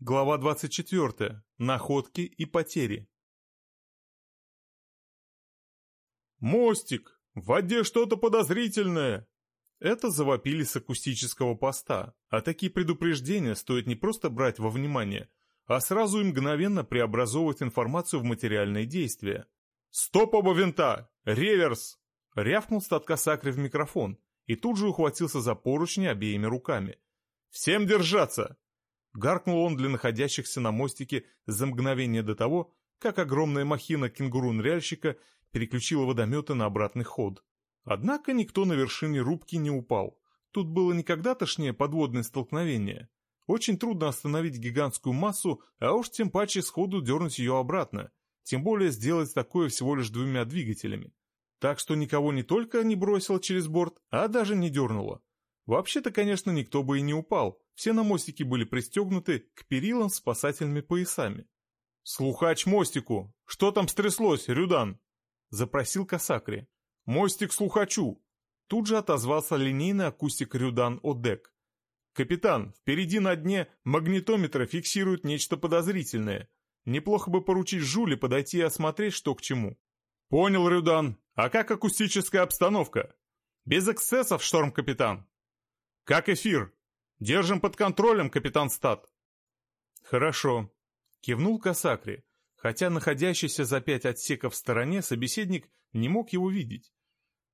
Глава 24. Находки и потери. «Мостик! В воде что-то подозрительное!» Это завопили с акустического поста, а такие предупреждения стоит не просто брать во внимание, а сразу и мгновенно преобразовывать информацию в материальные действия. «Стоп оба винта! Реверс!» Рявкнул статка Сакри в микрофон и тут же ухватился за поручни обеими руками. «Всем держаться! Гаркнул он для находящихся на мостике за мгновение до того, как огромная махина кенгуру-ныряльщика переключила водометы на обратный ход. Однако никто на вершине рубки не упал. Тут было не когда-тошнее подводное столкновение. Очень трудно остановить гигантскую массу, а уж тем паче сходу дернуть ее обратно. Тем более сделать такое всего лишь двумя двигателями. Так что никого не только не бросило через борт, а даже не дернуло. Вообще-то, конечно, никто бы и не упал, все на мостике были пристегнуты к перилам спасательными поясами. «Слухач мостику! Что там стряслось, Рюдан?» — запросил Касакри. «Мостик слухачу!» Тут же отозвался линейный акустик Рюдан Одек. «Капитан, впереди на дне магнитометра фиксирует нечто подозрительное. Неплохо бы поручить Жуле подойти и осмотреть, что к чему». «Понял, Рюдан. А как акустическая обстановка?» «Без эксцессов, шторм-капитан», «Как эфир? Держим под контролем, капитан Стат». «Хорошо», — кивнул Касакри, хотя находящийся за пять отсеков в стороне собеседник не мог его видеть.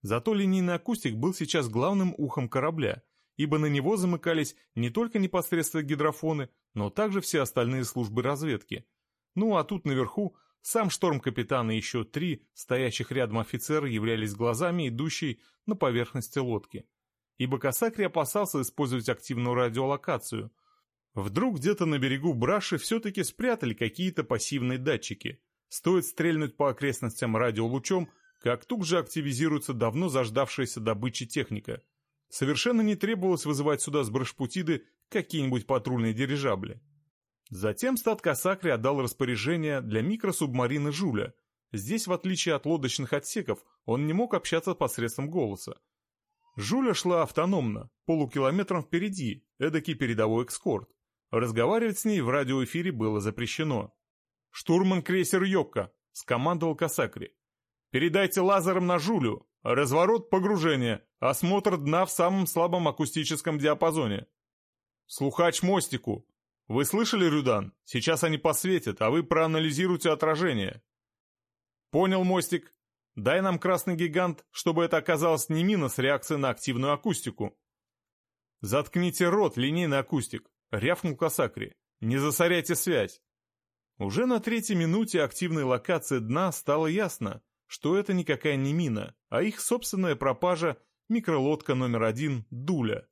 Зато линейный акустик был сейчас главным ухом корабля, ибо на него замыкались не только непосредственно гидрофоны, но также все остальные службы разведки. Ну а тут наверху сам шторм-капитан и еще три стоящих рядом офицера являлись глазами, идущей на поверхности лодки ибо Касакри опасался использовать активную радиолокацию. Вдруг где-то на берегу Браши все-таки спрятали какие-то пассивные датчики. Стоит стрельнуть по окрестностям радиолучом, как тут же активизируется давно заждавшаяся добычи техника. Совершенно не требовалось вызывать сюда с Брашпутиды какие-нибудь патрульные дирижабли. Затем стат Касакри отдал распоряжение для микросубмарины Жуля. Здесь, в отличие от лодочных отсеков, он не мог общаться посредством голоса. Жуля шла автономно, полукилометром впереди, эдакий передовой экскорт. Разговаривать с ней в радиоэфире было запрещено. «Штурман крейсер Йокка», — скомандовал Касакри. «Передайте лазером на Жулю. Разворот погружения. Осмотр дна в самом слабом акустическом диапазоне». «Слухач мостику. Вы слышали, Рюдан? Сейчас они посветят, а вы проанализируйте отражение». «Понял, мостик. Дай нам красный гигант, чтобы это оказалось не мина с реакцией на активную акустику. Заткните рот, линейный акустик, рявкнул Касакри. Не засоряйте связь. Уже на третьей минуте активной локации дна стало ясно, что это никакая не мина, а их собственная пропажа микролодка номер один «Дуля».